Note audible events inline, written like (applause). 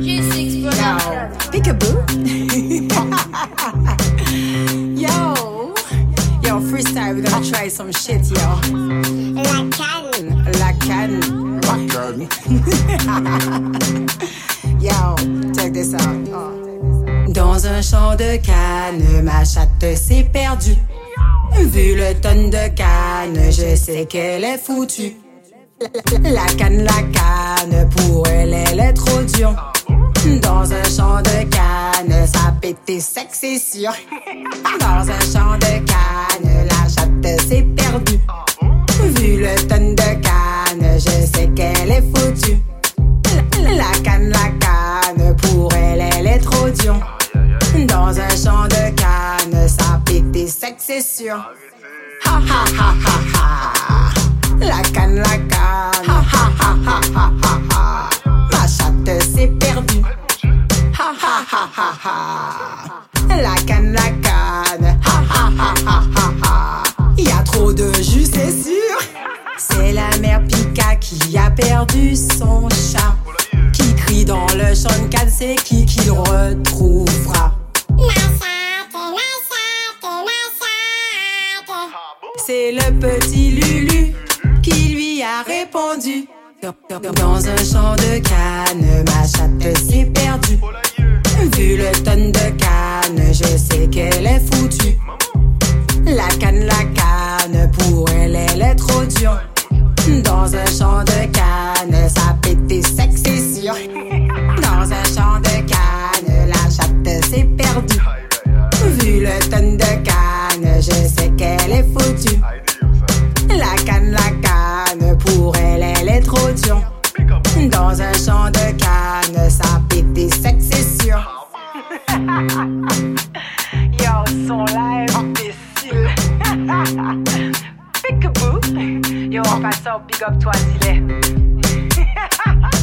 Yo, peekaboo. (laughs) yo, yo, freestyle. We're gonna try some shit, yo. La canne. La canne. La canne. (laughs) Yo, check this out. Dans un champ de canne, ma chatte s'est perdue. Vu le tonne de canne, je sais qu'elle est foutue. La canne, la canne, pour elle, elle est trop dure. Dans un champ de canne, ça pète sec, c'est sûr. (laughs) Dans un champ de canne, la chatte s'est perdue. Vu le tonne de canne, je sais qu'elle est foutue. La canne, la canne, pour elle, elle est trop dure. Dans un champ de canne, ça pète sec, c'est sûr. Ha ha ha ha ha. La canne, la canne. Ha ha ha ha La canne, la canne. Ha. Y a trop de jus, c'est sûr. C'est la mère Pika qui a perdu son chat. Qui crie dans le champ de canne, c'est qui qui le retrouvera. C'est le petit Lulu qui lui a répondu. Dans un champ de canne, ma chatte s'est perdue. Dans un champ de canne, ça sec, c'est sûr. Dans un champ de canne, la chatte s'est perdue. Vu le tonne de canne, je sais qu'elle est foutue. La canne, la canne, pour elle, elle est trop dure. Yo, en passant, big up toi, Silet. (laughs)